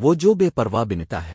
وہ جو بے پرواہ بنتا ہے۔